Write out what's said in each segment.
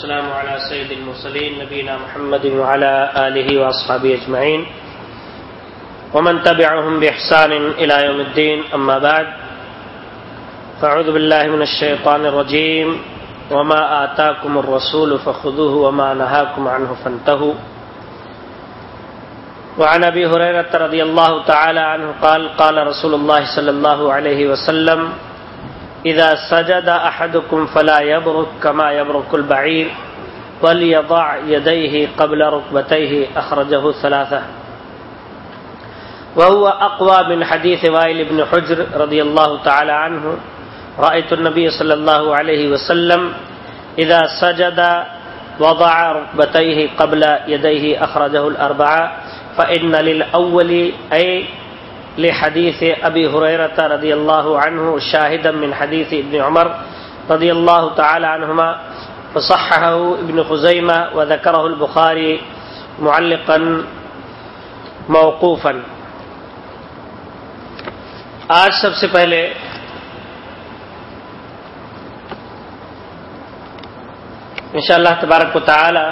والسلام على سيد المرسلين نبينا محمد وعلى آله وأصحابه أجمعين. ومن تبعهم بإحسان إلى يوم الدين، أما بعد، فأعوذ بالله من الشيطان الرجيم. وما آتاكم الرسول فخذوه وما نهاكم عنه فانتهوا. وعن ابي هريره رضي الله تعالى عنه قال قال رسول الله صلى الله عليه وسلم اذا سجد احدكم فلا يبرك كما يبرك البعير وليضع يديه قبل ركبتيه اخرجه ثلاثه وهو اقوى من حديث وائل بن حجر رضي الله تعالى عنه. رايت النبي صلى الله عليه وسلم اذا سجد وضع ركبتيه قبل يديه اخرجه الاربعه فإن للأول أي لحديث أبي هريرة رضي الله عنه شاهدا من حديث ابن عمر رضي الله تعالى عنهما، فصححه ابن خزيمة وذكره البخاري معلقا موقوفا. آج سب سے پہلے انشاءاللہ تبارک و تعالی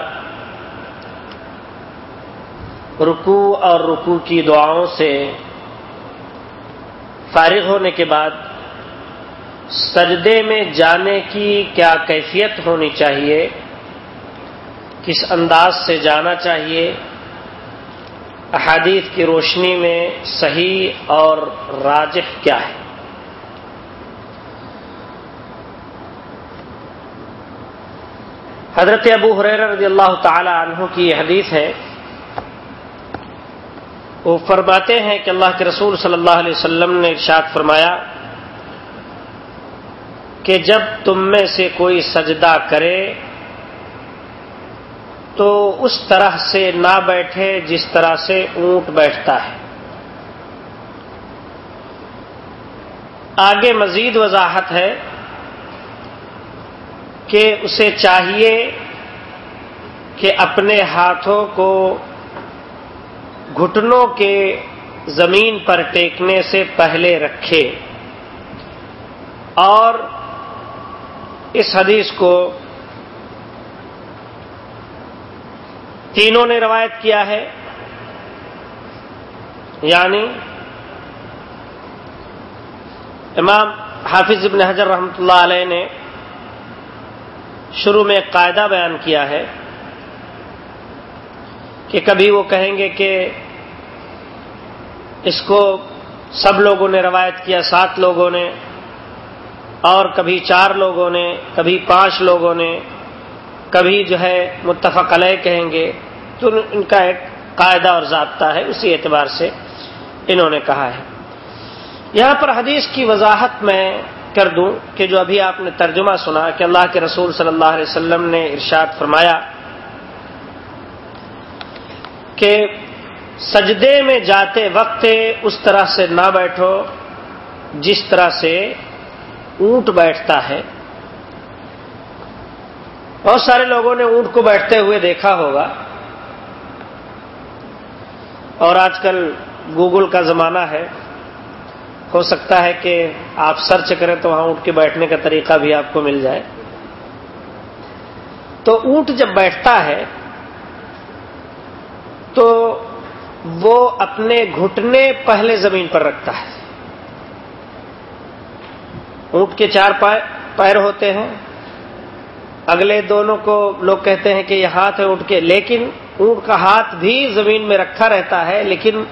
رکو اور رکو کی دعاؤں سے فارغ ہونے کے بعد سجدے میں جانے کی کیا کیفیت ہونی چاہیے؟ کس انداز سے جانا چاہیے؟ احادیث کی روشنی میں صحیح اور راجح کیا ہے؟ حضرت ابو حریر رضی اللہ تعالی عنہ کی یہ حدیث ہے وہ فرماتے ہیں کہ اللہ کے رسول صلی اللہ علیہ وسلم نے ارشاد فرمایا کہ جب تم میں سے کوئی سجدہ کرے تو اس طرح سے نہ بیٹھے جس طرح سے اونٹ بیٹھتا ہے۔ آگے مزید وضاحت ہے کہ اسے چاہیے کہ اپنے ہاتھوں کو گھٹنوں کے زمین پر ٹیکنے سے پہلے رکھے۔ اور اس حدیث کو تینوں نے روایت کیا ہے۔ یعنی امام حافظ ابن حجر رحمۃ اللہ علیہ نے شروع میں ایک قاعدہ بیان کیا ہے۔ کہ کبھی وہ کہیں گے کہ اس کو سب لوگوں نے روایت کیا، سات لوگوں نے، اور کبھی چار لوگوں نے، کبھی پانچ لوگوں نے، کبھی جو ہے متفق علیہ کہیں گے، تو ان کا ایک قاعدہ اور ضابطہ ہے، اسی اعتبار سے انہوں نے کہا ہے۔ یہاں پر حدیث کی وضاحت میں کر دوں کہ جو ابھی آپ نے ترجمہ سنا کہ اللہ کے رسول صلی اللہ علیہ وسلم نے ارشاد فرمایا کہ سجدے میں جاتے وقت اس طرح سے نہ بیٹھو جس طرح سے اونٹ بیٹھتا ہے۔ بہت سارے لوگوں نے اونٹ کو بیٹھتے ہوئے دیکھا ہوگا۔ اور آج کل گوگل کا زمانہ ہے۔ ہو سکتا ہے کہ آپ سرچ کریں تو وہاں اونٹ کے بیٹھنے کا طریقہ بھی آپ کو مل جائے۔ تو اونٹ جب بیٹھتا ہے تو وہ اپنے گھٹنے پہلے زمین پر رکھتا ہے۔ اونٹ کے چار پیر ہوتے ہیں۔ اگلے دونوں کو لوگ کہتے ہیں کہ یہ ہاتھ ہے اونٹ کے۔ لیکن اونٹ کا ہاتھ بھی زمین میں رکھا رہتا ہے، لیکن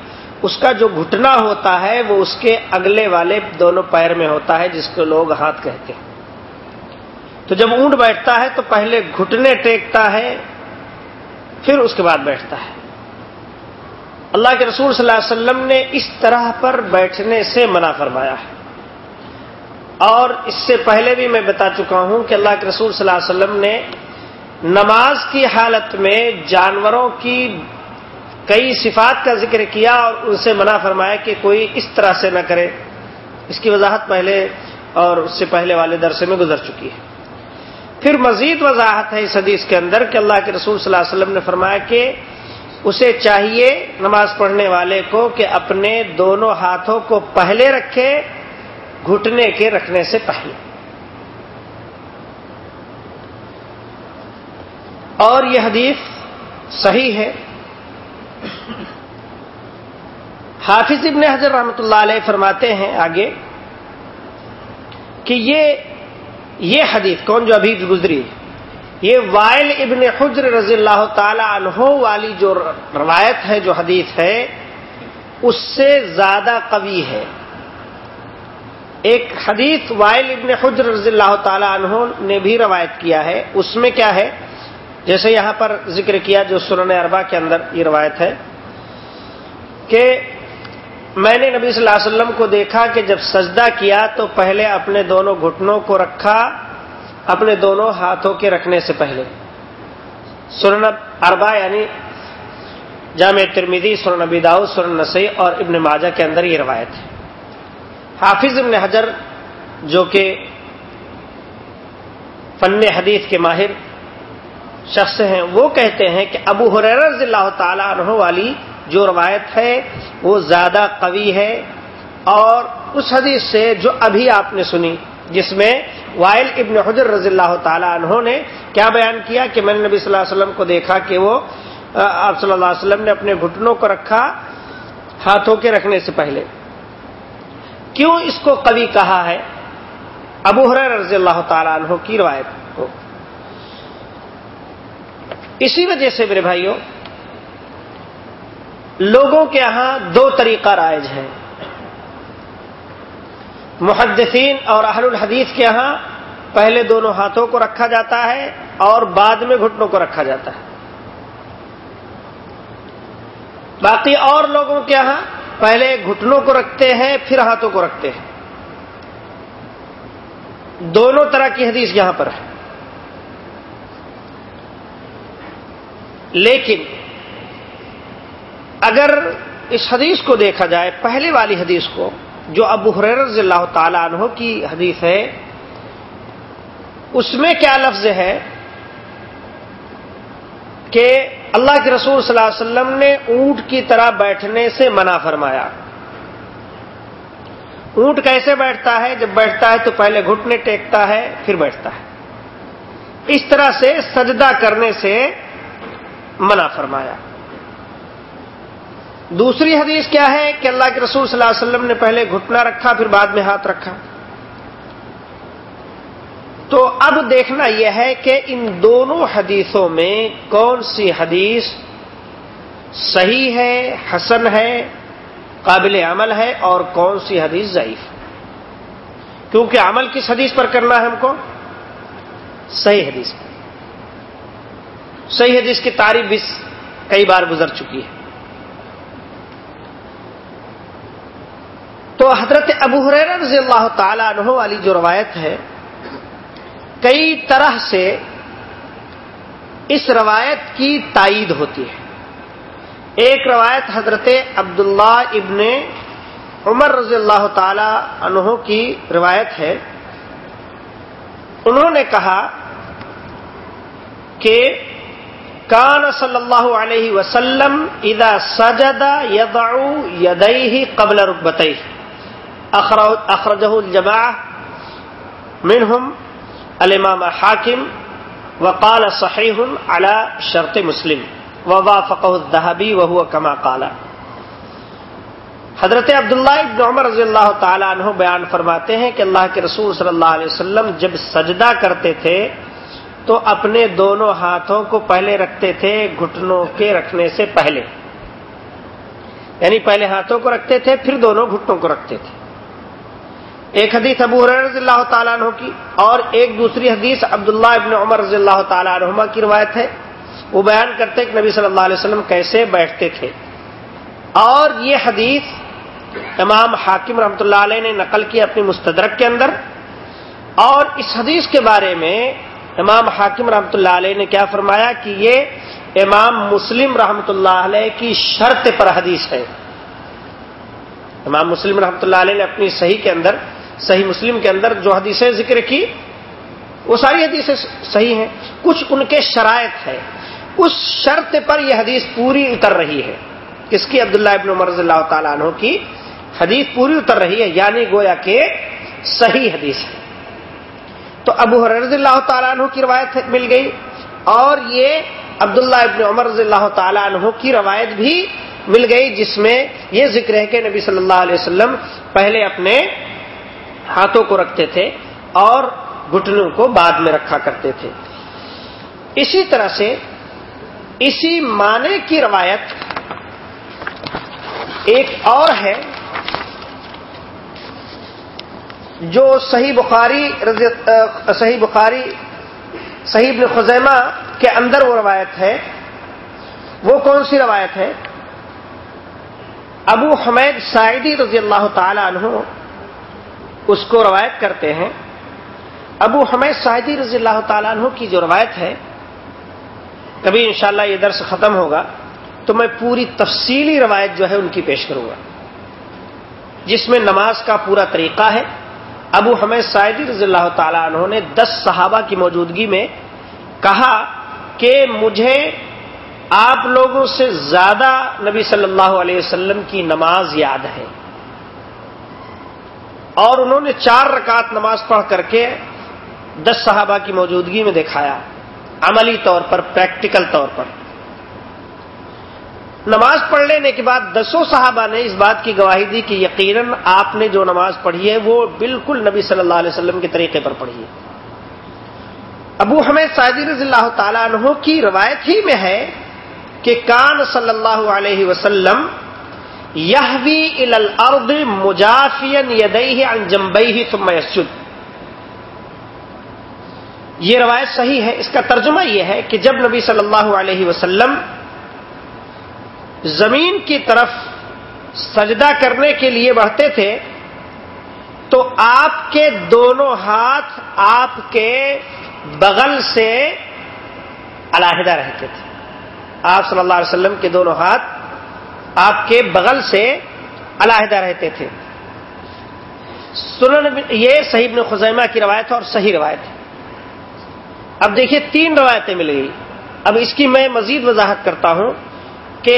اس کا جو گھٹنا ہوتا ہے وہ اس کے اگلے والے دونوں پیر میں ہوتا ہے، جس کو لوگ ہاتھ کہتے ہیں۔ تو جب اونٹ بیٹھتا ہے تو پہلے گھٹنے ٹیکتا ہے، پھر اس کے بعد بیٹھتا ہے۔ اللہ کے رسول صلی اللہ علیہ وسلم نے اس طرح پر بیٹھنے سے منع فرمایا ہے۔ اور اس سے پہلے بھی میں بتا چکا ہوں کہ اللہ کے رسول صلی اللہ علیہ وسلم نے نماز کی حالت میں جانوروں کی کئی صفات کا ذکر کیا اور ان سے منع فرمایا کہ کوئی اس طرح سے نہ کرے۔ اس کی وضاحت پہلے اور اس سے پہلے والے درسے میں گزر چکی ہے۔ پھر مزید وضاحت ہے اس حدیث کے اندر کہ اللہ کے رسول صلی اللہ علیہ وسلم نے فرمایا کہ اسے چاہیے نماز پڑھنے والے کو کہ اپنے دونوں ہاتھوں کو پہلے رکھے، گھٹنے کے رکھنے سے پہلے۔ اور یہ حدیث صحیح ہے۔ حافظ ابن حضر رحمۃ اللہ علیہ فرماتے ہیں آگے کہ یہ یہ حدیث کون جو ابھی گزری یہ وائل ابن حجر رضی اللہ تعالی عنہ والی جو روایت ہے، جو حدیث ہے، اس سے زیادہ قوی ہے۔ ایک حدیث وائل ابن حجر رضی اللہ تعالی عنہ نے بھی روایت کیا ہے۔ اس میں کیا ہے؟ جیسے یہاں پر ذکر کیا جو سنن اربا کے اندر یہ روایت ہے کہ میں نے نبی صلی اللہ علیہ وسلم کو دیکھا کہ جب سجدہ کیا تو پہلے اپنے دونوں گھٹنوں کو رکھا اپنے دونوں ہاتھوں کے رکھنے سے پہلے۔ سورن اربا یعنی جامع ترمیدی سورن نبی داؤ سورن نسی اور ابن ماجہ کے اندر یہ روایت ہے۔ حافظ ابن حجر جو کہ فن حدیث کے ماہر شخص ہیں، وہ کہتے ہیں کہ ابو حریر رضی اللہ تعالی عنہ والی جو روایت ہے، وہ زیادہ قوی ہے اور اس حدیث سے جو ابھی آپ نے سنی، جس میں وائل ابن حجر رضی اللہ تعالی عنہ نے کیا بیان کیا کہ میں نے نبی صلی اللہ علیہ وسلم کو دیکھا کہ وہ آپ صلی اللہ علیہ وسلم نے اپنے گھٹنوں کو رکھا ہاتھوں کے رکھنے سے پہلے۔ کیوں اس کو قوی کہا ہے؟ ابو حر رضی اللہ تعالی عنہ کی روایت کو۔ اسی وجہ سے میرے بھائیوں، لوگوں کے ہاں دو طریقہ رائج ہے محدثین اور اہل الحدیث کے ہاں پہلے دونوں ہاتھوں کو رکھا جاتا ہے اور بعد میں گھٹنوں کو رکھا جاتا ہے۔ باقی اور لوگوں کے ہاں پہلے گھٹنوں کو رکھتے ہیں، پھر ہاتھوں کو رکھتے ہیں۔ دونوں طرح کی حدیث یہاں پر ہے۔ لیکن اگر اس حدیث کو دیکھا جائے، پہلے والی حدیث کو جو ابو حریر رضی اللہ تعالی عنہ کی حدیث ہے، اس میں کیا لفظ ہے کہ اللہ کے رسول صلی اللہ علیہ وسلم نے اونٹ کی طرح بیٹھنے سے منع فرمایا۔ اونٹ کیسے بیٹھتا ہے؟ جب بیٹھتا ہے تو پہلے گھٹنے ٹیکتا ہے، پھر بیٹھتا ہے۔ اس طرح سے سجدہ کرنے سے منع فرمایا۔ دوسری حدیث کیا ہے کہ اللہ کے رسول صلی اللہ علیہ وسلم نے پہلے گھٹنا رکھا، پھر بعد میں ہاتھ رکھا۔ تو اب دیکھنا یہ ہے کہ ان دونوں حدیثوں میں کون سی حدیث صحیح ہے، حسن ہے، قابل عمل ہے اور کون سی حدیث ضعیف۔ کیونکہ عمل کس حدیث پر کرنا ہے ہم کو؟ صحیح حدیث پر۔ صحیح حدیث کی تعریف بھی کئی بار گزر چکی ہے۔ تو حضرت ابو حریر رضی اللہ تعالی عنہ والی جو روایت ہے، کئی طرح سے اس روایت کی تائید ہوتی ہے۔ ایک روایت حضرت عبداللہ ابن عمر رضی اللہ تعالی عنہ کی روایت ہے۔ انہوں نے کہا کہ کان صلی اللہ علیہ وسلم ادا سجدا یدعو یدئی قبل رکبتئی اخرجہ الجماع منہم الامام حاکم وقال صحیح على شرط مسلم ووافقه الذهبي وهو كما قال. حضرت عبداللہ ابن عمر رضی اللہ تعالی عنہ بیان فرماتے ہیں کہ اللہ کے رسول صلی اللہ علیہ وسلم جب سجدہ کرتے تھے تو اپنے دونوں ہاتھوں کو پہلے رکھتے تھے گھٹنوں کے رکھنے سے پہلے یعنی پہلے ہاتھوں کو رکھتے تھے، پھر دونوں گھٹنوں کو رکھتے تھے۔ ایک حدیث ابو رضی اللہ تعالیٰ عنہ کی اور ایک دوسری حدیث عبداللہ ابن عمر رضی اللہ تعالیٰ عنہما کی روایت ہے۔ وہ بیان کرتے کہ نبی صلی اللہ علیہ وسلم کیسے بیٹھتے تھے۔ اور یہ حدیث امام حاکم رحمۃ اللہ علیہ نے نقل کی اپنی مستدرک کے اندر۔ اور اس حدیث کے بارے میں امام حاکم رحمۃ اللہ علیہ نے کیا فرمایا کہ یہ امام مسلم رحمۃ اللہ علیہ کی شرط پر حدیث ہے۔ امام مسلم رحمۃ اللہ علیہ نے اپنی صحیح کے اندر صحیح مسلم کے اندر جو حدیثیں ذکر کی، وہ ساری حدیثیں صحیح ہیں۔ کچھ ان کے شرائط ہے اس شرط پر یہ حدیث پوری اتر رہی ہے۔ کس کی عبداللہ ابن عمر رضی اللہ تعالیٰ عنہ کی حدیث پوری اتر رہی ہے یعنی گویا کہ صحیح حدیث ہے۔ تو ابو رضی اللہ تعالیٰ عنہ کی روایت مل گئی اور یہ عبداللہ ابن عمر رضی اللہ تعالی عنہ کی روایت بھی مل گئی، جس میں یہ ذکر ہے کہ نبی صلی اللہ علیہ وسلم پہلے اپنے ہاتھوں کو رکھتے تھے اور گھٹنوں کو بعد میں رکھا کرتے تھے۔ اسی طرح سے اسی معنی کی روایت ایک اور ہے جو صحیح بخاری صحیح بخاری، صحیح ابن خزیمہ کے اندر وہ روایت ہے۔ وہ کون سی روایت ہے؟ ابو حمید سائدی رضی اللہ تعالی عنہ اس کو روایت کرتے ہیں۔ ابو حمید سائدی رضی اللہ تعالیٰ عنہ کی جو روایت ہے، کبھی انشاءاللہ یہ درس ختم ہوگا، تو میں پوری تفصیلی روایت جو ہے ان کی پیش کروں گا۔ جس میں نماز کا پورا طریقہ ہے۔ ابو حمید سائدی رضی اللہ تعالیٰ عنہ نے دس صحابہ کی موجودگی میں کہا کہ مجھے آپ لوگوں سے زیادہ نبی صلی اللہ علیہ وسلم کی نماز یاد ہے۔ اور انہوں نے چار رکعت نماز پڑھ کر کے دس صحابہ کی موجودگی میں دکھایا، عملی طور پر پریکٹیکل طور پر۔ نماز پڑھ لینے کے بعد دسوں صحابہ نے اس بات کی گواہی دی کہ یقیناً آپ نے جو نماز پڑھی ہے وہ بالکل نبی صلی اللہ علیہ وسلم کے طریقے پر پڑھی ہے۔ ابو حمید سعدی رضی اللہ تعالیٰ عنہ کی روایت ہی میں ہے کہ کان صلی اللہ علیہ وسلم الارض مجافین یدئی عن جمبئی ثم یسجد۔ یہ روایت صحیح ہے۔ اس کا ترجمہ یہ ہے کہ جب نبی صلی اللہ علیہ وسلم زمین کی طرف سجدہ کرنے کے لیے بڑھتے تھے، تو آپ کے دونوں ہاتھ آپ کے بغل سے علاحدہ رہتے تھے۔ آپ صلی اللہ علیہ وسلم کے دونوں ہاتھ آپ کے بغل سے علاحدہ رہتے تھے۔ سنن یہ صحیح ابن خزیمہ کی روایت ہے اور صحیح روایت ہے۔ اب دیکھیے تین روایتیں مل گئی اب اس کی میں مزید وضاحت کرتا ہوں کہ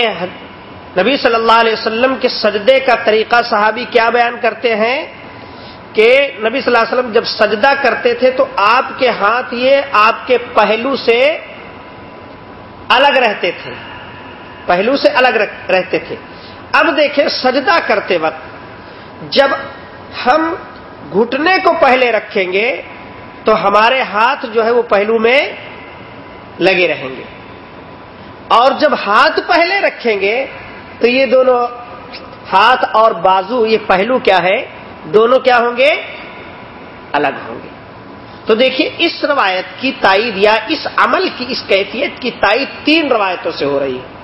نبی صلی اللہ علیہ وسلم کے سجدے کا طریقہ صحابی کیا بیان کرتے ہیں کہ نبی صلی اللہ علیہ وسلم جب سجدہ کرتے تھے تو آپ کے ہاتھ یہ آپ کے پہلو سے الگ رہتے تھے۔ پہلو سے الگ رہتے تھے۔ اب دیکھیں سجدہ کرتے وقت جب ہم گھٹنے کو پہلے رکھیں گے تو ہمارے ہاتھ جو ہے وہ پہلو میں لگے رہیں گے۔ اور جب ہاتھ پہلے رکھیں گے تو یہ دونوں ہاتھ اور بازو، یہ پہلو کیا ہے؟ دونوں کیا ہوں گے؟ الگ ہوں گے۔ تو دیکھیے اس روایت کی تائید یا اس عمل کی اس کیفیت کی تائید تین روایتوں سے ہو رہی ہے۔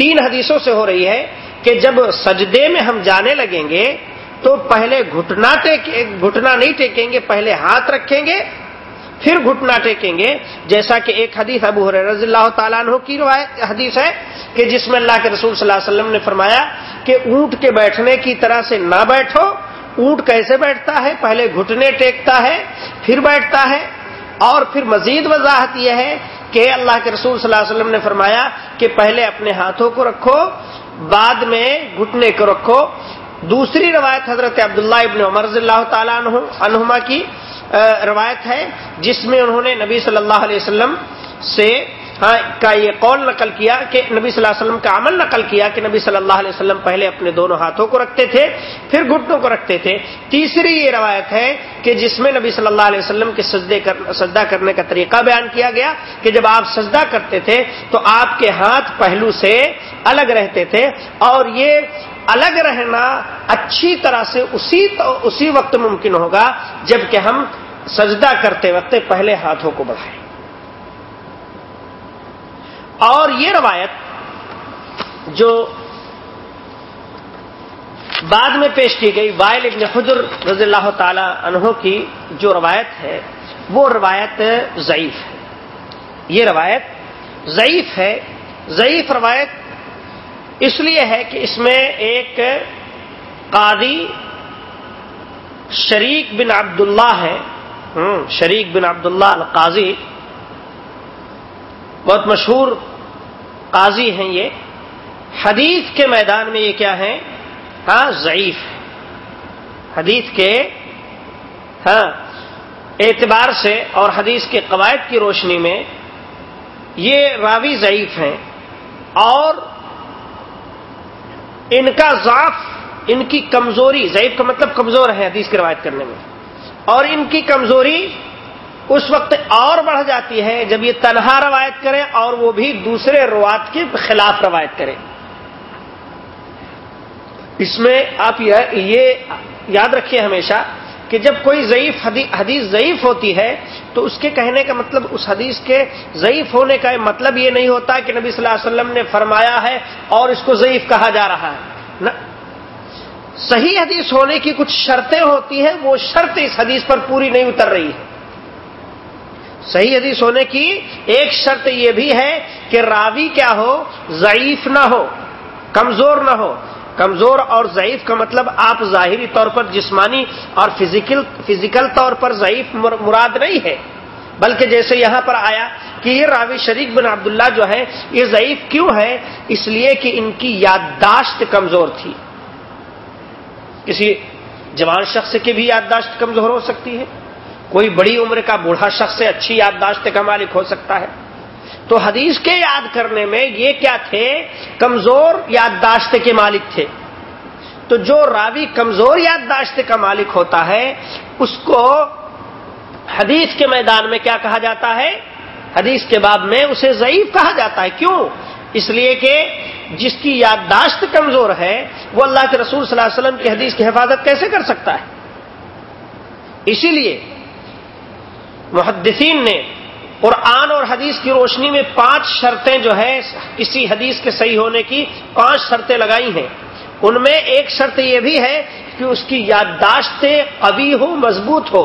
تین حدیثوں سے ہو رہی ہے کہ جب سجدے میں ہم جانے لگیں گے تو پہلے گھٹنا گھٹنا نہیں ٹیکیں گے، پہلے ہاتھ رکھیں گے، پھر گھٹنا ٹیکیں گے۔ جیسا کہ ایک حدیث ابو رضی اللہ تعالیٰ عنہ کی روایت، حدیث ہے کہ جس میں اللہ کے رسول صلی اللہ علیہ وسلم نے فرمایا کہ اونٹ کے بیٹھنے کی طرح سے نہ بیٹھو، اونٹ کیسے بیٹھتا ہے؟ پہلے گھٹنے ٹیکتا ہے، پھر بیٹھتا ہے۔ اور پھر مزید وضاحت یہ ہے کہ اللہ کے رسول صلی اللہ علیہ وسلم نے فرمایا کہ پہلے اپنے ہاتھوں کو رکھو، بعد میں گھٹنے کو رکھو۔ دوسری روایت حضرت عبداللہ ابن عمر رضی اللہ تعالیٰ عنہما کی روایت ہے، جس میں انہوں نے نبی صلی اللہ علیہ وسلم سے ہاں، کا یہ قول نقل کیا کہ نبی صلی اللہ علیہ وسلم کا عمل نقل کیا کہ نبی صلی اللہ علیہ وسلم پہلے اپنے دونوں ہاتھوں کو رکھتے تھے، پھر گھٹنوں کو رکھتے تھے۔ تیسری یہ روایت ہے کہ جس میں نبی صلی اللہ علیہ وسلم کے سجدے کر، سجدہ کرنے کا طریقہ بیان کیا گیا کہ جب آپ سجدہ کرتے تھے تو آپ کے ہاتھ پہلو سے الگ رہتے تھے اور یہ الگ رہنا اچھی طرح سے اسی اسی وقت ممکن ہوگا جبکہ ہم سجدہ کرتے وقت پہلے ہاتھوں کو بڑھائیں۔ اور یہ روایت جو بعد میں پیش کی گئی وائل ابن حجر رضی اللہ تعالی عنہ کی جو روایت ہے، وہ روایت ضعیف ہے۔ یہ روایت ضعیف ہے۔ ضعیف روایت اس لیے ہے کہ اس میں ایک قاضی شریک بن عبداللہ ہے۔ شریک بن عبداللہ القاضی، بہت مشہور قاضی ہیں یہ، حدیث کے میدان میں یہ کیا ہے ہاں ضعیف حدیث کے ہاں اعتبار سے اور حدیث کے قواعد کی روشنی میں یہ راوی ضعیف ہیں اور ان کا ضعف، ان کی کمزوری، ضعیف کا مطلب کمزور ہے حدیث کی روایت کرنے میں، اور ان کی کمزوری اس وقت اور بڑھ جاتی ہے جب یہ تنہا روایت کریں اور وہ بھی دوسرے روات کے خلاف روایت کریں اس میں آپ یہ یاد رکھیے ہمیشہ کہ جب کوئی ضعیف حدیث ضعیف ہوتی ہے تو اس کے کہنے کا مطلب اس حدیث کے ضعیف ہونے کا مطلب یہ نہیں ہوتا کہ نبی صلی اللہ علیہ وسلم نے فرمایا ہے اور اس کو ضعیف کہا جا رہا ہے۔ نہ۔ صحیح حدیث ہونے کی کچھ شرطیں ہوتی ہیں، وہ شرط اس حدیث پر پوری نہیں اتر رہی ہے۔ صحیح حدیث ہونے کی ایک شرط یہ بھی ہے کہ راوی کیا ہو؟ ضعیف نہ ہو، کمزور نہ ہو۔ کمزور اور ضعیف کا مطلب آپ ظاہری طور پر جسمانی اور فزیکل فزیکل طور پر ضعیف مراد نہیں ہے۔ بلکہ جیسے یہاں پر آیا کہ یہ راوی شریک بن عبداللہ جو ہے، یہ ضعیف کیوں ہے؟ اس لیے کہ ان کی یادداشت کمزور تھی۔ کسی جوان شخص کی بھی یادداشت کمزور ہو سکتی ہے۔ کوئی بڑی عمر کا بوڑھا شخص سے اچھی یادداشت کا مالک ہو سکتا ہے۔ تو حدیث کے یاد کرنے میں یہ کیا تھے؟ کمزور یادداشت کے مالک تھے۔ تو جو راوی کمزور یادداشت کا مالک ہوتا ہے، اس کو حدیث کے میدان میں کیا کہا جاتا ہے؟ حدیث کے بعد میں اسے ضعیف کہا جاتا ہے۔ کیوں؟ اس لیے کہ جس کی یادداشت کمزور ہے، وہ اللہ کے رسول صلی اللہ علیہ وسلم کی حدیث کی حفاظت کیسے کر سکتا ہے؟ اسی لیے محدثین نے قرآن اور حدیث کی روشنی میں پانچ شرطیں جو ہے کسی حدیث کے صحیح ہونے کی پانچ شرطیں لگائی ہیں۔ ان میں ایک شرط یہ بھی ہے کہ اس کی یادداشت قوی ہو مضبوط ہو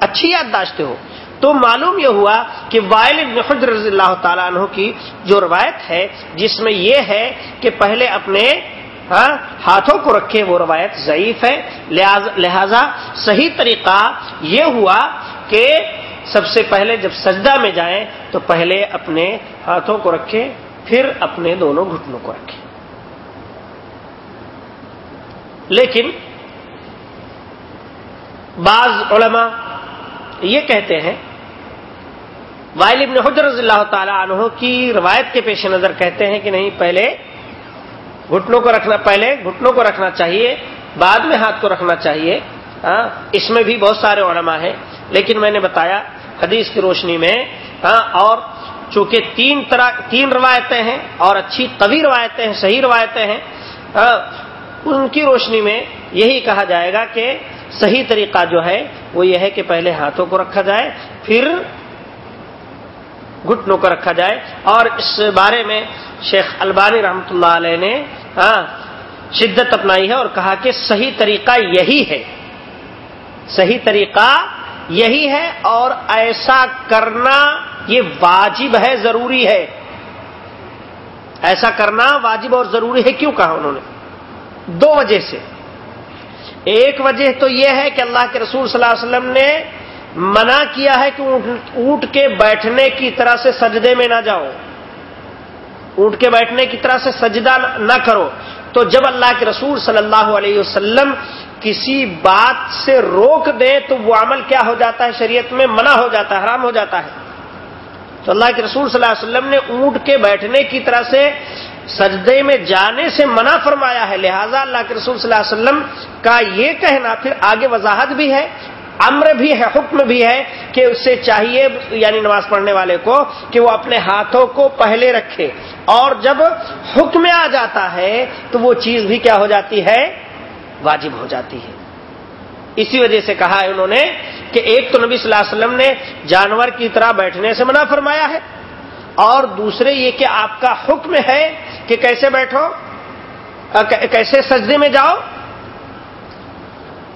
اچھی یادداشت ہو تو معلوم یہ ہوا کہ وائل حجر رضی اللہ تعالیٰ عنہ کی جو روایت ہے، جس میں یہ ہے کہ پہلے اپنے ہاں ہاتھوں کو رکھے، وہ روایت ضعیف ہے۔ لہذا صحیح طریقہ یہ ہوا کہ سب سے پہلے جب سجدہ میں جائیں تو پہلے اپنے ہاتھوں کو رکھے پھر اپنے دونوں گھٹنوں کو رکھے لیکن بعض علماء یہ کہتے ہیں، وائل ابن حجر رضی اللہ تعالی عنہ کی روایت کے پیش نظر کہتے ہیں کہ نہیں، پہلے گھٹنوں کو رکھنا، پہلے گھٹنوں کو رکھنا چاہیے، بعد میں ہاتھ کو رکھنا چاہیے۔ ہاں، اس میں بھی بہت سارے علماء ہیں۔ لیکن میں نے بتایا حدیث کی روشنی میں ہاں اور چونکہ تین طرح، تین روایتیں ہیں اور اچھی قوی روایتیں ہیں، صحیح روایتیں ہیں ہاں ان کی روشنی میں یہی کہا جائے گا کہ صحیح طریقہ جو ہے وہ یہ ہے کہ پہلے ہاتھوں کو رکھا جائے، پھر گھٹنوں کو رکھا جائے۔ اور اس بارے میں شیخ البانی رحمۃ اللہ علیہ نے ہاں شدت اپنائی ہے اور کہا کہ صحیح طریقہ یہی ہے۔ صحیح طریقہ یہی ہے اور ایسا کرنا یہ واجب ہے، ضروری ہے۔ ایسا کرنا واجب اور ضروری ہے کیوں کہا انہوں نے؟ دو وجہ سے۔ ایک وجہ تو یہ ہے کہ اللہ کے رسول صلی اللہ علیہ وسلم نے منع کیا ہے کہ اونٹ کے بیٹھنے کی طرح سے سجدے میں نہ جاؤ۔ اونٹ کے بیٹھنے کی طرح سے سجدہ نہ کرو۔ تو جب اللہ کے رسول صلی اللہ علیہ وسلم کسی بات سے روک دے تو وہ عمل کیا ہو جاتا ہے؟ شریعت میں منع ہو جاتا ہے، حرام ہو جاتا ہے۔ تو اللہ کے رسول صلی اللہ علیہ وسلم نے اونٹ کے بیٹھنے کی طرح سے سجدے میں جانے سے منع فرمایا ہے۔ لہذا اللہ کے رسول صلی اللہ علیہ وسلم کا یہ کہنا پھر آگے وضاحت بھی ہے، امر بھی ہے، حکم بھی ہے کہ اس سے چاہیے یعنی نماز پڑھنے والے کو، کہ وہ اپنے ہاتھوں کو پہلے رکھے۔ اور جب حکم آ جاتا ہے تو وہ چیز بھی کیا ہو جاتی ہے؟ واجب ہو جاتی ہے۔ اسی وجہ سے کہا ہے انہوں نے کہ ایک تو نبی صلی اللہ علیہ وسلم نے جانور کی طرح بیٹھنے سے منع فرمایا ہے، اور دوسرے یہ کہ آپ کا حکم ہے کہ کیسے بیٹھو کیسے سجدے میں جاؤ؟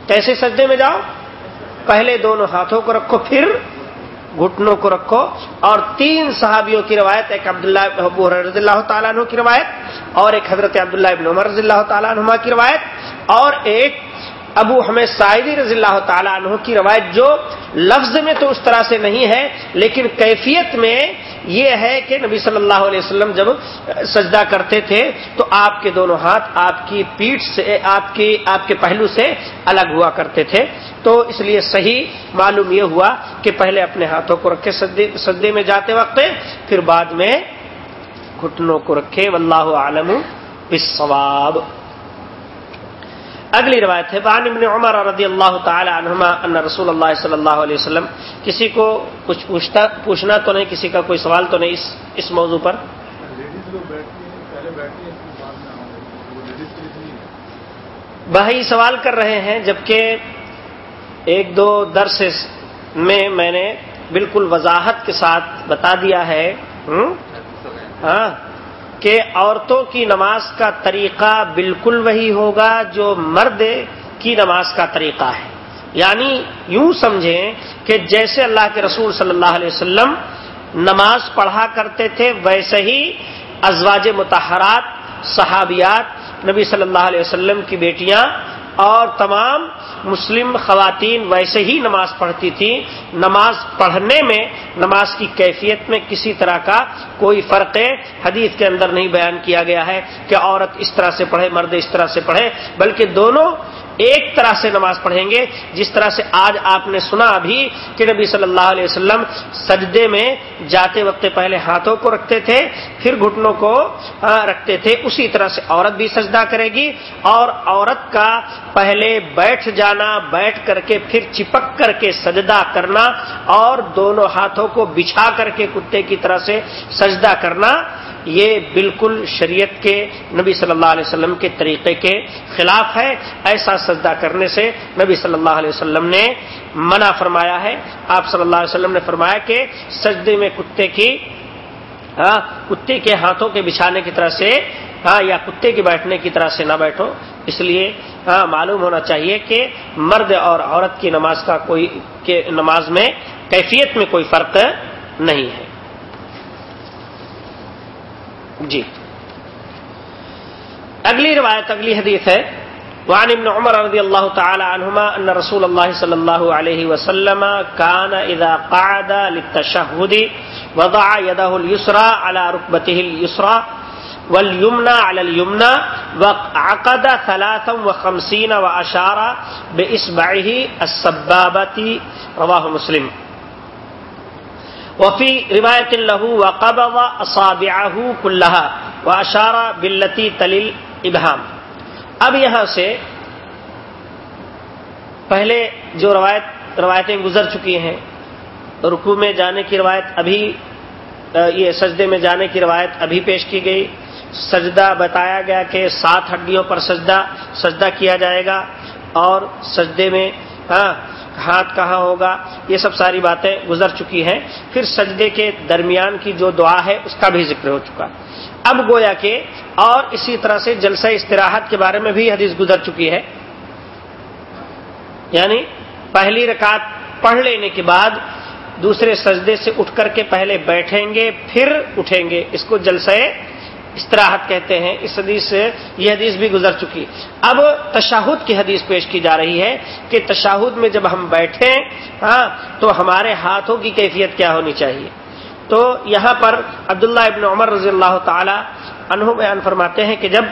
کیسے سجدے میں جاؤ؟ پہلے دونوں ہاتھوں کو رکھو، پھر گھٹنوں کو رکھو۔ اور تین صحابیوں کی روایت، ایک عبداللہ رضی اللہ تعالیٰ عنہ کی روایت، اور ایک حضرت عبداللہ ابن عمر رضی اللہ تعالیٰ عنہ کی روایت۔ اور ایک ابو حمید سعیدی رضی اللہ تعالیٰ عنہ کی روایت جو لفظ میں تو اس طرح سے نہیں ہے، لیکن کیفیت میں یہ ہے کہ نبی صلی اللہ علیہ وسلم جب سجدہ کرتے تھے تو آپ کے دونوں ہاتھ آپ کی پیٹھ سے، آپ کی، آپ کے پہلو سے الگ ہوا کرتے تھے۔ تو اس لیے صحیح معلوم یہ ہوا کہ پہلے اپنے ہاتھوں کو رکھے سجدے میں جاتے وقت، پھر بعد میں گھٹنوں کو رکھے۔ واللہ عالم بالصواب۔ اگلی روایت ہے وعن ابن عمر رضی اللہ تعالی عنہما ان رسول اللہ صلی اللہ علیہ وسلم کسی کو کچھ پوچھتا پوچھنا تو نہیں کسی کا کوئی سوال تو نہیں اس اس موضوع پر؟ بھائی سوال کر رہے ہیں جبکہ ایک دو درس میں میں نے بالکل وضاحت کے ساتھ بتا دیا ہے۔ ہاں۔ کہ عورتوں کی نماز کا طریقہ بالکل وہی ہوگا جو مرد کی نماز کا طریقہ ہے۔ یعنی یوں سمجھیں کہ جیسے اللہ کے رسول صلی اللہ علیہ وسلم نماز پڑھا کرتے تھے، ویسے ہی ازواج متحرات صحابیات، نبی صلی اللہ علیہ وسلم کی بیٹیاں اور تمام مسلم خواتین ویسے ہی نماز پڑھتی تھی نماز پڑھنے میں، نماز کی کیفیت میں کسی طرح کا کوئی فرق حدیث کے اندر نہیں بیان کیا گیا ہے کہ عورت اس طرح سے پڑھے، مرد اس طرح سے پڑھے، بلکہ دونوں ایک طرح سے نماز پڑھیں گے، جس طرح سے آج آپ نے سنا ابھی کہ نبی صلی اللہ علیہ وسلم سجدے میں جاتے وقت پہلے ہاتھوں کو رکھتے تھے، پھر گھٹنوں کو رکھتے تھے۔ اسی طرح سے عورت بھی سجدہ کرے گی اور عورت کا پہلے بیٹھ جانا، بیٹھ کر کے پھر چپک کر کے سجدہ کرنا اور دونوں ہاتھوں کو بچھا کر کے کتے کی طرح سے سجدہ کرنا یہ بالکل شریعت کے نبی صلی اللہ علیہ وسلم کے طریقے کے خلاف ہے، ایسا سجدہ کرنے سے نبی صلی اللہ علیہ وسلم نے منع فرمایا ہے۔ آپ صلی اللہ علیہ وسلم نے فرمایا کہ سجدے میں کتے کی ہاں کتے کے ہاتھوں کے بچھانے کی طرح سے ہاں یا کتے کے بیٹھنے کی طرح سے نہ بیٹھو۔ اس لیے ہاں معلوم ہونا چاہیے کہ مرد اور عورت کی نماز کا کوئی نماز میں کیفیت میں کوئی فرق نہیں ہے۔ جی۔ اگلی روایت، اگلی حدیث ہے۔ وعن ابن عمر رضی اللہ تعالی عنہما ان رسول اللہ صلی اللہ علیہ وسلم كان اذا قعد للتشهد وضع يده اليسرى على ركبته اليسرى واليمنى على اليمنى وعقد ثلاثا وخمسين وأشار بإصبعه السبابة، رواه مسلم۔ وفی روایت لہو و اصابعہ کلہا و اشارہ بلتی تلیل ابہام اب یہاں سے پہلے جو روایت روایتیں گزر چکی ہیں رکو میں جانے کی روایت ابھی یہ سجدے میں جانے کی روایت ابھی پیش کی گئی۔ سجدہ بتایا گیا کہ سات ہڈیوں پر سجدہ سجدہ کیا جائے گا اور سجدے میں ہاں ہاتھ کہاں ہوگا؟ یہ سب ساری باتیں گزر چکی ہیں۔ پھر سجدے کے درمیان کی جو دعا ہے، اس کا بھی ذکر ہو چکا۔ اب گویا کہ اور اسی طرح سے جلسہ استراحت کے بارے میں بھی حدیث گزر چکی ہے۔ یعنی پہلی رکعت پڑھ لینے کے بعد دوسرے سجدے سے اٹھ کر کے پہلے بیٹھیں گے، پھر اٹھیں گے۔ اس کو جلسہ استراحت کہتے ہیں، اس حدیث سے یہ حدیث بھی گزر چکی۔ اب تشاہد کی حدیث پیش کی جا رہی ہے کہ تشاہد میں جب ہم بیٹھیں ہاں تو ہمارے ہاتھوں کی کیفیت کیا ہونی چاہیے۔ تو یہاں پر عبداللہ ابن عمر رضی اللہ تعالی انہوں بیان فرماتے ہیں کہ جب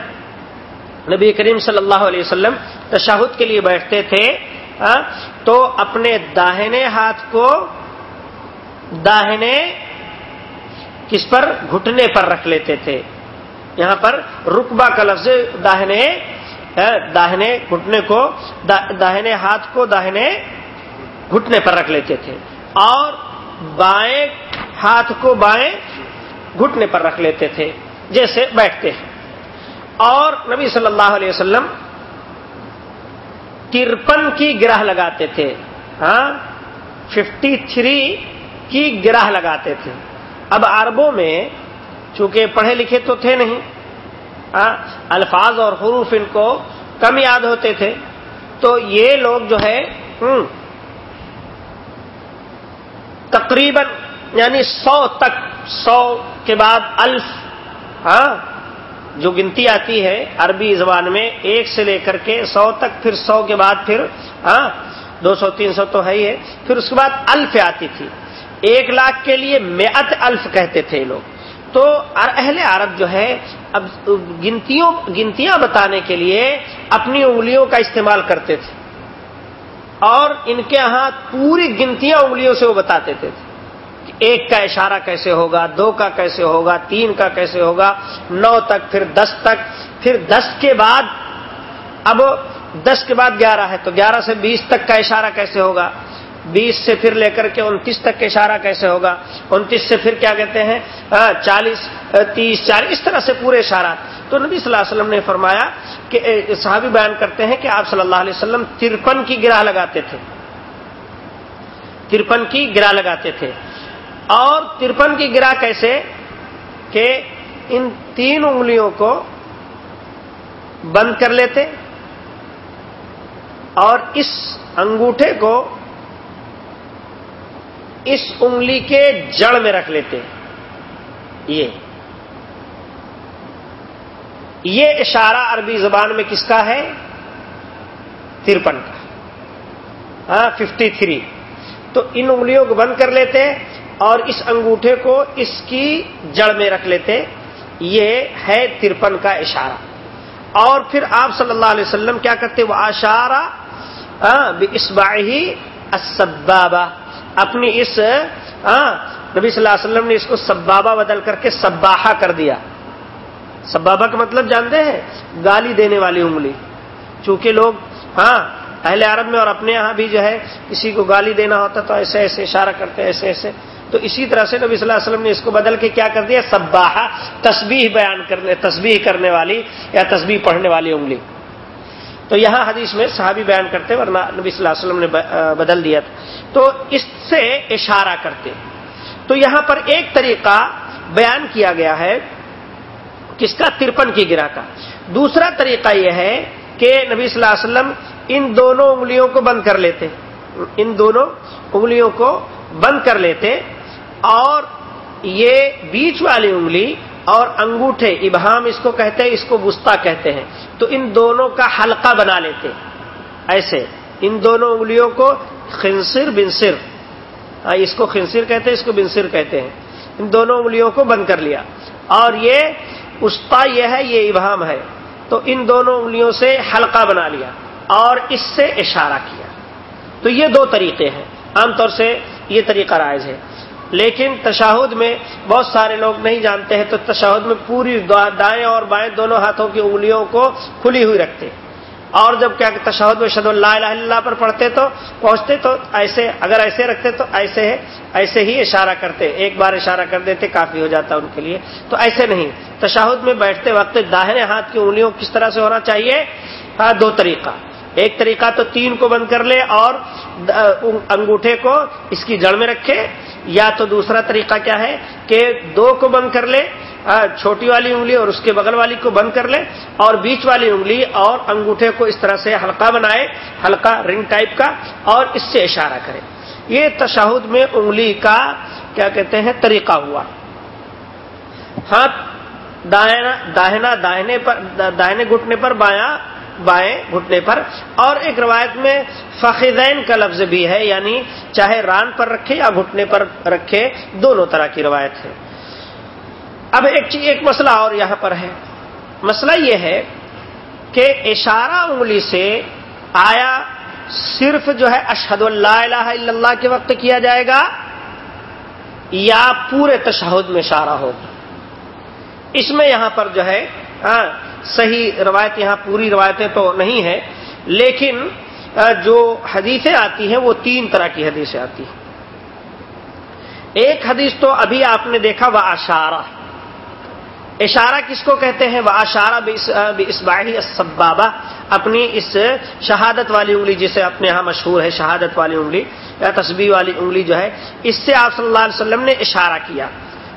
نبی کریم صلی اللہ علیہ وسلم تشاہد کے لیے بیٹھتے تھے ہاں تو اپنے داہنے ہاتھ کو، داہنے کس پر؟ گھٹنے پر رکھ لیتے تھے۔ یہاں پر رکبا کا لفظ داہنے داہنے گھٹنے کو داہنے ہاتھ کو داہنے گھٹنے پر رکھ لیتے تھے۔ اور بائیں ہاتھ کو بائیں گھٹنے پر رکھ لیتے تھے، جیسے بیٹھتے ہیں۔ اور نبی صلی اللہ علیہ وسلم ترپن کی گرہ لگاتے تھے۔ ہاں ففٹی تھری کی گرہ لگاتے تھے۔ اب عربوں میں چونکہ پڑھے لکھے تو تھے نہیں۔ الفاظ اور حروف ان کو کم یاد ہوتے تھے۔ تو یہ لوگ جو ہے تقریباً یعنی سو تک، سو کے بعد الف ہاں جو گنتی آتی ہے عربی زبان میں، ایک سے لے کر کے سو تک، پھر سو کے بعد پھر ہاں دو سو، تین سو تو ہے ہی ہے۔ پھر اس کے بعد الف آتی تھی۔ ایک لاکھ کے لیے میت الف کہتے تھے لوگ۔ تو اہل عرب جو ہے، اب گنتیوں گنتیاں بتانے کے لیے اپنی انگلیوں کا استعمال کرتے تھے۔ اور ان کے ہاں پوری گنتیاں انگلیوں سے وہ بتاتے تھے کہ ایک کا اشارہ کیسے ہوگا، دو کا کیسے ہوگا، تین کا کیسے ہوگا، نو تک، پھر دس تک۔ پھر دس کے بعد، اب دس کے بعد گیارہ ہے، تو گیارہ سے بیس تک کا اشارہ کیسے ہوگا؟ بیس سے پھر لے کر کے انتیس تک کا اشارہ کیسے ہوگا؟ انتیس سے پھر کیا کہتے ہیں؟ چالیس تیس، چالیس، اس طرح سے پورے اشارہ۔ تو نبی صلی اللہ علیہ وسلم نے فرمایا کہ صحابی بیان کرتے ہیں کہ آپ صلی اللہ علیہ وسلم ترپن کی گرہ لگاتے تھے۔ ترپن کی گرا لگاتے تھے۔ اور ترپن کی گرا کیسے؟ کہ ان تین انگلیوں کو بند کر لیتے اور اس انگوٹھے کو اس انگلی کے جڑ میں رکھ لیتے یہ۔ یہ اشارہ عربی زبان میں کس کا ہے؟ ترپن کا۔ ہاں ففٹی تھری تو ان انگلیوں کو بند کر لیتے اور اس انگوٹھے کو اس کی جڑ میں رکھ لیتے یہ ہے ترپن کا اشارہ۔ اور پھر آپ صلی اللہ علیہ وسلم کیا کرتے وہ اشارہ ہاں، اسباہی اسبابا اپنی اس ہاں، نبی صلی اللہ علیہ وسلم نے اس کو سبابا بدل کر کے سباہا کر دیا۔ سبابا کا مطلب جانتے ہیں؟ گالی دینے والی انگلی۔ چونکہ لوگ ہاں اہل عرب میں اور اپنے یہاں بھی جو ہے، کسی کو گالی دینا ہوتا تو ایسے ایسے اشارہ کرتے، ایسے ایسے۔ تو اسی طرح سے نبی صلی اللہ علیہ وسلم نے اس کو بدل کے کیا کر دیا؟ سباہا تسبیح بیان کرنے، تسبیح کرنے والی یا تسبیح پڑھنے والی انگلی۔ تو یہاں حدیث میں صحابی بیان کرتے ورنہ نبی صلی اللہ علیہ وسلم نے بدل دیا تھا۔ تو اس سے اشارہ کرتے تو یہاں پر ایک طریقہ بیان کیا گیا ہے کس کا؟ ترپن کی گرا کا۔ دوسرا طریقہ یہ ہے کہ نبی صلی اللہ علیہ وسلم ان دونوں انگلیوں کو بند کر لیتے۔ ان دونوں انگلیوں کو بند کر لیتے۔ اور یہ بیچ والی انگلی اور انگوٹھے، ابہام اس کو کہتے ہیں، اس کو وسطی کہتے ہیں۔ تو ان دونوں کا حلقہ بنا لیتے۔ ایسے، ان دونوں انگلیوں کو خنصر بنصر ہاں، اس کو خنصر کہتے ہیں، اس کو بنصر کہتے ہیں۔ ان دونوں انگلیوں کو بند کر لیا۔ اور یہ استا یہ ہے، یہ ابہام ہے۔ تو ان دونوں انگلیوں سے حلقہ بنا لیا اور اس سے اشارہ کیا۔ تو یہ دو طریقے ہیں۔ عام طور سے یہ طریقہ رائج ہے۔ لیکن تشاہد میں بہت سارے لوگ نہیں جانتے ہیں، تو تشاہد میں پوری دائیں اور بائیں دونوں ہاتھوں کی انگلیوں کو کھلی ہوئی رکھتے اور جب کیا تشہد میں شد اللہ الہ اللہ پر پڑھتے تو پہنچتے تو ایسے، اگر ایسے رکھتے تو ایسے ہے ایسے ہی اشارہ کرتے، ایک بار اشارہ کر دیتے، کافی ہو جاتا ان کے لیے۔ تو ایسے نہیں، تشاہد میں بیٹھتے وقت داہنے ہاتھ کی انگلیوں کس طرح سے ہونا چاہیے؟ ہاں دو طریقہ۔ ایک طریقہ تو تین کو بند کر لے اور انگوٹھے کو اس کی جڑ میں رکھے یا تو دوسرا طریقہ کیا ہے کہ دو کو بند کر لے چھوٹی والی انگلی اور اس کے بغل والی کو بند کر لے اور بیچ والی انگلی اور انگوٹھے کو اس طرح سے ہلکا بنائے ہلکا رنگ ٹائپ کا اور اس سے اشارہ کرے۔ یہ تشاہد میں انگلی کا کیا کہتے ہیں طریقہ ہوا۔ ہاتھ داہنا، داہنے پر، داہنے گھٹنے پر بایاں بائیں گھٹنے پر۔ اور ایک روایت میں فخذین کا لفظ بھی ہے یعنی چاہے ران پر رکھے یا گھٹنے پر رکھے، دونوں طرح کی روایت ہے۔ اب ایک ایک مسئلہ اور یہاں پر ہے۔ مسئلہ یہ ہے کہ اشارہ انگلی سے آیا صرف جو ہے اشہد اللہ الہ الا اللہ کے وقت کیا جائے گا، یا پورے تشہد میں اشارہ ہوگا۔ اس میں یہاں پر جو ہے ہاں صحیح روایت، یہاں پوری روایتیں تو نہیں ہیں، لیکن جو حدیثیں آتی ہیں، وہ تین طرح کی حدیثیں آتی ہیں۔ ایک حدیث تو ابھی آپ نے دیکھا، وہ اشارہ اشارہ کس کو کہتے ہیں؟ وہ اشارہ اسباہی اسبابا اپنی اس شہادت والی انگلی، جسے اپنے یہاں مشہور ہے، شہادت والی انگلی، یا تصویر والی انگلی جو ہے، اس سے آپ صلی اللہ علیہ وسلم نے اشارہ کیا۔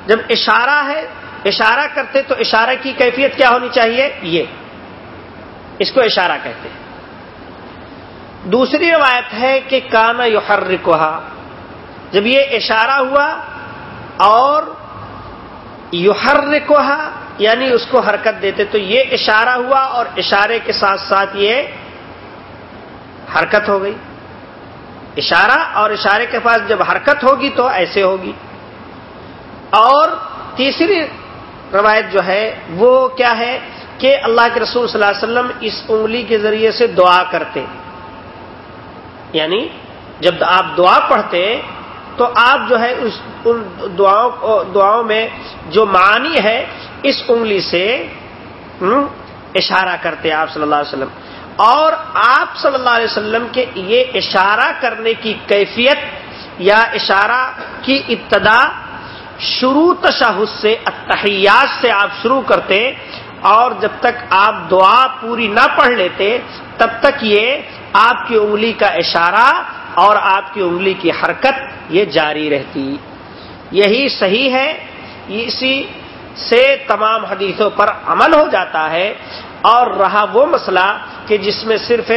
جب اشارہ ہے اشارہ کرتے تو اشارہ کی کیفیت کیا ہونی چاہیے؟ یہ۔ اس کو اشارہ کہتے دوسری روایت ہے کہ کانا یوحر جب یہ اشارہ ہوا اور یوحر یعنی اس کو حرکت دیتے، تو یہ اشارہ ہوا اور اشارے کے ساتھ ساتھ یہ حرکت ہو گئی۔ اشارہ اور اشارے کے پاس جب حرکت ہوگی تو ایسے ہوگی۔ اور تیسری روایت جو ہے، وہ کیا ہے کہ اللہ کے رسول صلی اللہ علیہ وسلم اس انگلی کے ذریعے سے دعا کرتے۔ یعنی جب آپ دعا پڑھتے، تو آپ جو ہے اس ان دعاؤں دعاؤں میں جو معنی ہے، اس انگلی سے اشارہ کرتے آپ صلی اللہ علیہ وسلم۔ اور آپ صلی اللہ علیہ وسلم کے یہ اشارہ کرنے کی کیفیت یا اشارہ کی ابتدا شروع تشہد سے اتحیات سے آپ شروع کرتے اور جب تک آپ دعا پوری نہ پڑھ لیتے، تب تک یہ آپ کی انگلی کا اشارہ اور آپ کی انگلی کی حرکت یہ جاری رہتی۔ یہی صحیح ہے، اسی سے تمام حدیثوں پر عمل ہو جاتا ہے اور رہا وہ مسئلہ کہ جس میں صرف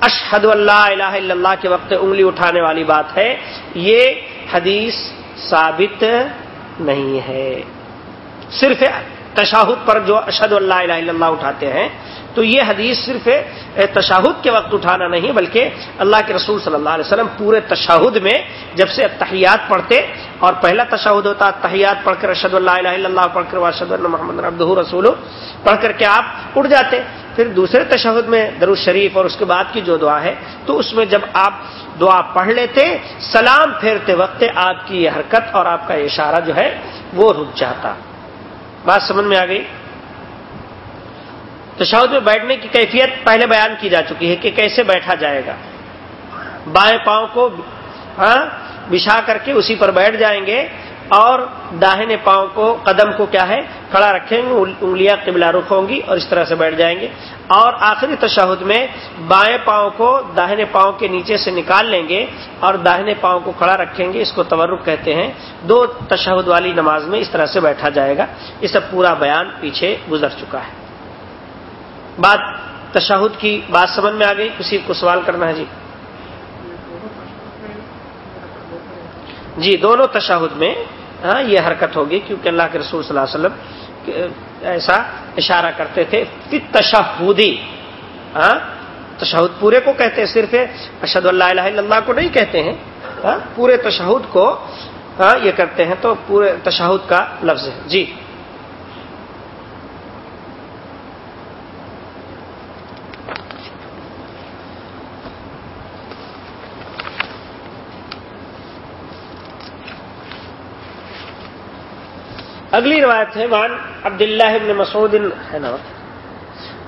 اشحد اللہ الہ الا اللہ کے وقت انگلی اٹھانے والی بات ہے، یہ حدیث ثابت نہیں ہے۔ صرف تشاہد پر جو اشد اللہ الہ الا اللہ اٹھاتے ہیں، تو یہ حدیث صرف تشاہد کے وقت اٹھانا نہیں، بلکہ اللہ کے رسول صلی اللہ علیہ وسلم پورے تشاہد میں جب سے تحیات پڑھتے، اور پہلا تشاہد ہوتا، تحیات پڑھ کر اشد اللہ الہ الا اللہ، پڑھ کر اشد اللہ محمد رسول پڑھ کر کے آپ اٹھ جاتے۔ پھر دوسرے تشہد میں درود شریف اور اس کے بعد کی جو دعا ہے، تو اس میں جب آپ دعا پڑھ لیتے، سلام پھیرتے وقت آپ کی یہ حرکت اور آپ کا اشارہ جو ہے، وہ رک جاتا۔ بات سمجھ میں آ گئی؟ تشہد میں بیٹھنے کی کیفیت پہلے بیان کی جا چکی ہے کہ کیسے بیٹھا جائے گا۔ بائیں پاؤں کو ہاں بچھا کر کے اسی پر بیٹھ جائیں گے۔ اور داہنے پاؤں کو، قدم کو کیا ہے، کھڑا رکھیں گے انگلیاں قبلہ رخ ہوں گی اور اس طرح سے بیٹھ جائیں گے۔ اور آخری تشہد میں بائیں پاؤں کو داہنے پاؤں کے نیچے سے نکال لیں گے اور داہنے پاؤں کو کھڑا رکھیں گے، اس کو تورک کہتے ہیں۔ دو تشہد والی نماز میں اس طرح سے بیٹھا جائے گا۔ اس کا پورا بیان پیچھے گزر چکا ہے۔ بات تشہد کی بات سمجھ میں آ گئی؟ کسی کو سوال کرنا ہے؟ جی۔ جی دونوں تشہد میں ہاں یہ حرکت ہوگی کیونکہ اللہ کے رسول صلی اللہ علیہ وسلم ایسا اشارہ کرتے تھے فت تشہودی ہاں تشہد پورے کو کہتے ہیں، صرف اشد اللہ الہ الا اللہ کو نہیں کہتے ہیں ہاں پورے تشہد کو ہاں یہ کرتے ہیں تو پورے تشہد کا لفظ ہے۔ جی۔ اگلی روایت ہے وان عبد اللہ ابن مسعود، ہے نا؟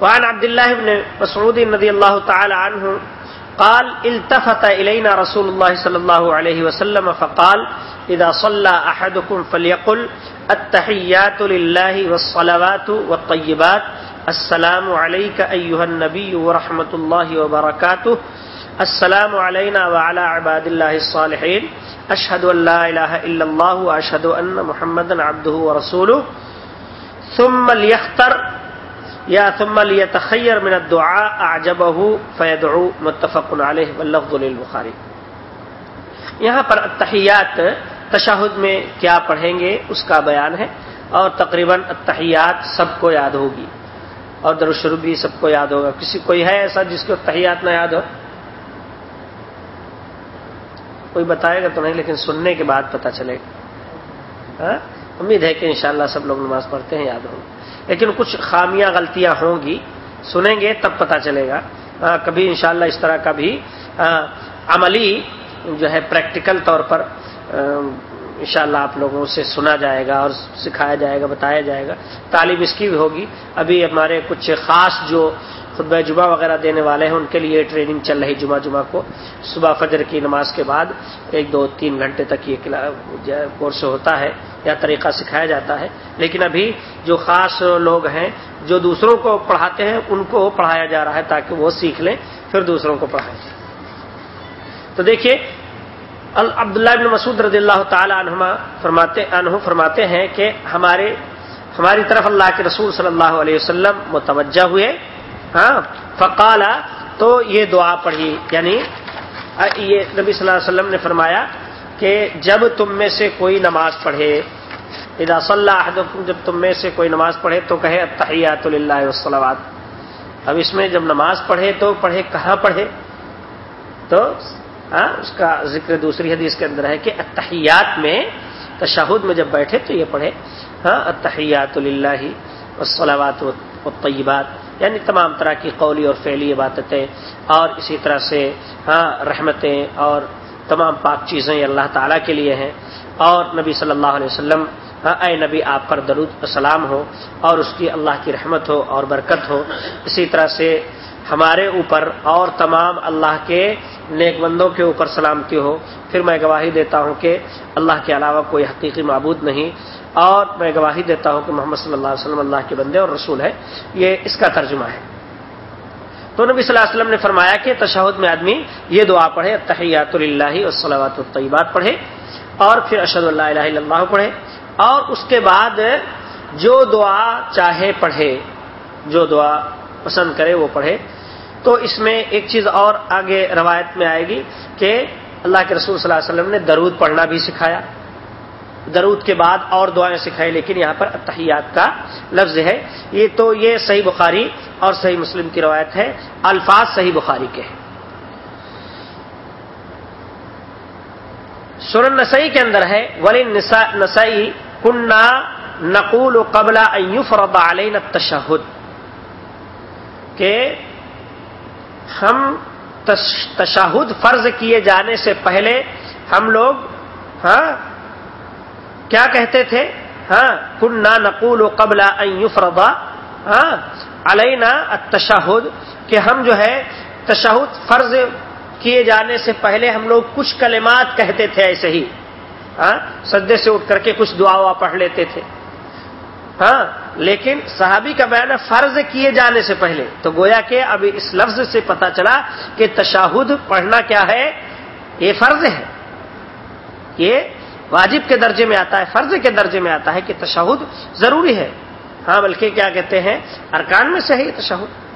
وان عبد اللہ ابن مسعود رضی اللہ تعالی عنہ، قال التفت الينا رسول الله صلى الله عليه وسلم فقال اذا صلى احدكم فليقل التحيات لله والصلوات والطيبات السلام عليك ايها النبي ورحمه الله وبركاته السلام علينا وعلى عباد الله الصالحين. اشهد ان لا اله الا الله واشهد ان محمدا عبده ورسوله. ثم ليختر یا ثم ليتخير من الدعاء اعجبه فيدعو، متفق عليه، واللفظ للبخاري. یہاں پر التحیات، تشہد میں کیا پڑھیں گے، اس کا بیان ہے۔ اور تقریباً التحیات سب کو یاد ہوگی۔ اور درشرو بھی سب کو یاد ہوگا۔ کسی کوئی ہے ایسا جس کو تحیات نہ یاد ہو؟ کوئی بتائے گا تو نہیں لیکن سننے کے بعد پتا چلے گا۔ ہاں؟ امید ہے کہ انشاءاللہ سب لوگ نماز پڑھتے ہیں یاد ہوں۔ لیکن کچھ خامیاں غلطیاں ہوں گی۔ سنیں گے تب پتا چلے گا۔ ہاں، کبھی انشاءاللہ اس طرح کا بھی ہاں، عملی جو ہے پریکٹیکل طور پر انشاءاللہ آپ لوگوں سے سنا جائے گا اور سکھایا جائے گا بتایا جائے گا۔ تعلیم اس کی بھی ہوگی۔ ابھی ہمارے کچھ خاص جو خطبہ جمعہ وغیرہ دینے والے ہیں، ان کے لیے ٹریننگ چل رہی جمعہ جمعہ کو۔ صبح فجر کی نماز کے بعد ایک دو تین گھنٹے تک یہ کورس ہوتا ہے یا طریقہ سکھایا جاتا ہے۔ لیکن ابھی جو خاص لوگ ہیں، جو دوسروں کو پڑھاتے ہیں، ان کو پڑھایا جا رہا ہے تاکہ وہ سیکھ لیں، پھر دوسروں کو پڑھائیں تو دیکھیے عبداللہ بن مسعود رضی اللہ تعالی عنہما فرماتے عنہ فرماتے ہیں کہ ہمارے ہماری طرف اللہ کے رسول صلی اللہ علیہ وسلم متوجہ ہوئے۔ ہاں؟ فقالا، تو یہ دعا پڑھی یعنی یہ نبی صلی اللہ علیہ وسلم نے فرمایا کہ جب تم میں سے کوئی نماز پڑھے ادا صلی اللہ جب تم میں سے کوئی نماز پڑھے، تو کہے اتحیات اللہ وسلمات اب اس میں جب نماز پڑھے، تو پڑھے کہاں پڑھے؟ تو ہاں اس کا ذکر دوسری حدیث کے اندر ہے کہ اتحیات میں تشہد میں جب بیٹھے، تو یہ پڑھے ہاں اتحیات اللہ وسلمات و طیبات یعنی تمام طرح کی قولی اور فعلی عبادتیں اور اسی طرح سے ہاں رحمتیں اور تمام پاک چیزیں اللہ تعالیٰ کے لیے ہیں۔ اور نبی صلی اللہ علیہ وسلم ہاں، اے نبی، آپ پر درود سلام ہو اور اس کی اللہ کی رحمت ہو اور برکت ہو۔ اسی طرح سے ہمارے اوپر اور تمام اللہ کے نیک بندوں کے اوپر سلامتی ہو۔ پھر میں گواہی دیتا ہوں کہ اللہ کے علاوہ کوئی حقیقی معبود نہیں۔ اور میں گواہی دیتا ہوں کہ محمد صلی اللہ علیہ وسلم اللہ کے بندے اور رسول ہے یہ اس کا ترجمہ ہے۔ تو نبی صلی اللہ علیہ وسلم نے فرمایا کہ تشہد میں آدمی یہ دعا پڑھے تحیات اللہ وسلمات الطیبات پڑھے اور پھر اشد اللہ الہ الا اللہ پڑھے۔ اور اس کے بعد جو دعا چاہے پڑھے، جو دعا پسند کرے وہ پڑھے۔ تو اس میں ایک چیز اور آگے روایت میں آئے گی کہ اللہ کے رسول صلی اللہ علیہ وسلم نے درود پڑھنا بھی سکھایا۔ درود کے بعد اور دعائیں سکھائی لیکن یہاں پر اتحیات کا لفظ ہے۔ یہ تو یہ صحیح بخاری اور صحیح مسلم کی روایت ہے، الفاظ صحیح بخاری کے ہیں۔ سورن نسائی کے اندر ہے ولی نسائی کنہ نقول و قبلہ فرد علین تشہد کہ ہم تشہد فرض کیے جانے سے پہلے ہم لوگ ہاں کیا کہتے تھے؟ ہاں کنہ نقول و قبلہ فردا ہاں علینا تشہد کہ ہم جو ہے، تشہد فرض کیے جانے سے پہلے ہم لوگ کچھ کلمات کہتے تھے ایسے ہی۔ ہاں سدے سے اٹھ کر کے کچھ دعا پڑھ لیتے تھے۔ ہاں لیکن صحابی کا بیان فرض کیے جانے سے پہلے۔ تو گویا کہ ابھی اس لفظ سے پتا چلا کہ تشاہد پڑھنا کیا ہے؟ یہ فرض ہے۔ یہ واجب کے درجے میں آتا ہے، فرض کے درجے میں آتا ہے کہ تشاہد ضروری ہے۔ ہاں بلکہ کیا کہتے ہیں؟ ارکان میں سے ہے یہ تشہد۔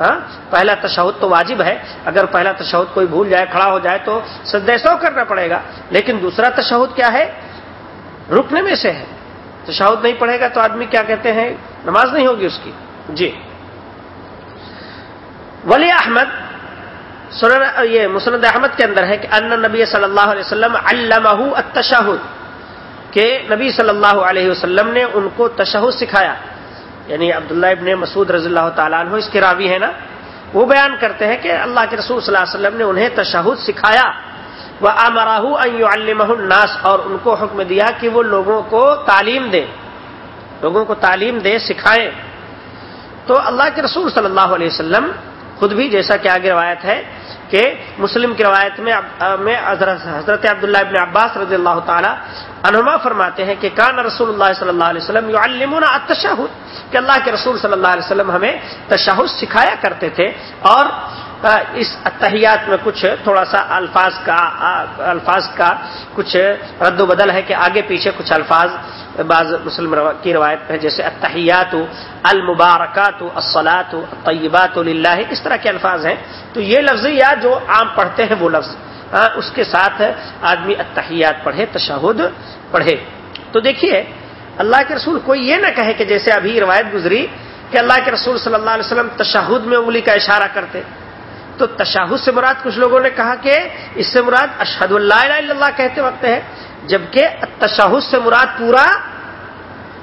ہاں پہلا تشہد تو واجب ہے۔ اگر پہلا تشہد کوئی بھول جائے، کھڑا ہو جائے تو سو کرنا پڑے گا۔ لیکن دوسرا تشہد کیا ہے؟ رکنے میں سے ہے۔ تشہد نہیں پڑھے گا تو آدمی کیا کہتے ہیں؟ نماز نہیں ہوگی اس کی۔ جی۔ ولی احمد یہ مسند احمد کے اندر ہے کہ ان نبی صلی اللہ علیہ وسلم علمہ التشہد، کہ نبی صلی اللہ علیہ وسلم نے ان کو تشہد سکھایا۔ یعنی عبداللہ ابن مسعود رضی اللہ تعالیٰ عنہ اس کے راوی ہے نا، وہ بیان کرتے ہیں کہ اللہ کے رسول صلی اللہ علیہ وسلم نے انہیں تشہد سکھایا۔ وہ امراہ الناس، اور ان کو حکم دیا کہ وہ لوگوں کو تعلیم دے، لوگوں کو تعلیم دے سکھائیں تو اللہ کے رسول صلی اللہ علیہ وسلم خود بھی جیسا کہ آگے روایت ہے کہ مسلم کی روایت میں حضرت عبداللہ ابن عباس رضی اللہ تعالی انہما فرماتے ہیں کہ کان رسول اللہ صلی اللہ علیہ وسلم التشہد، کہ اللہ کے رسول صلی اللہ علیہ وسلم ہمیں تشہد سکھایا کرتے تھے اور اس اتحیات میں کچھ تھوڑا سا الفاظ کا الفاظ کا کچھ رد و بدل ہے کہ آگے پیچھے کچھ الفاظ بعض مسلم کی روایت ہے، جیسے اتحیات المبارکات الصلاۃ طیبات اللہ اس طرح کے الفاظ ہیں۔ تو یہ لفظ یا جو عام پڑھتے ہیں، وہ لفظ۔ ہاں، اس کے ساتھ آدمی اتحیات پڑھے، تشہد پڑھے۔ تو دیکھیے، اللہ کے رسول کوئی یہ نہ کہے کہ جیسے ابھی روایت گزری کہ اللہ کے رسول صلی اللہ علیہ وسلم تشہد میں انگلی کا اشارہ کرتے۔ تو تشاہد سے مراد کچھ لوگوں نے کہا کہ اس سے مراد اشہد اللہ الہ اللہ کہتے وقت ہے، جبکہ تشاہد سے مراد پورا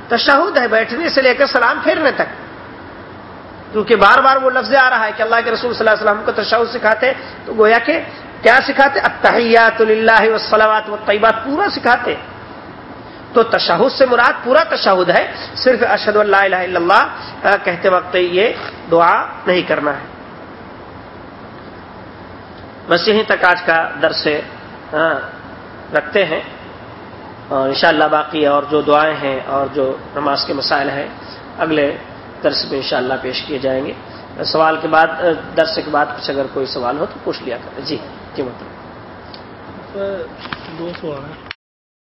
تشہد ہے، بیٹھنے سے لے کر سلام پھیرنے تک۔ کیونکہ بار بار وہ لفظ آ رہا ہے کہ اللہ کے رسول صلی اللہ علیہ وسلم کو تشہد سکھاتے، تو گویا کہ کیا سکھاتے؟ اتحیات اللہ وسلامات و طیبات پورا سکھاتے۔ تو تشہد سے مراد پورا تشہد ہے، صرف اشد اللہ الہ الا اللہ کہتے وقت یہ دعا نہیں کرنا ہے۔ بس یہیں تک آج کا درس رکھتے ہیں۔ اور انشاءاللہ باقی اور جو دعائیں ہیں اور جو نماز کے مسائل ہیں، اگلے درس میں انشاءاللہ پیش کیے جائیں گے۔ سوال کے بعد درس کے بعد کچھ اگر کوئی سوال ہو تو پوچھ لیا کریں جی جی مطلب دو سوال ہیں۔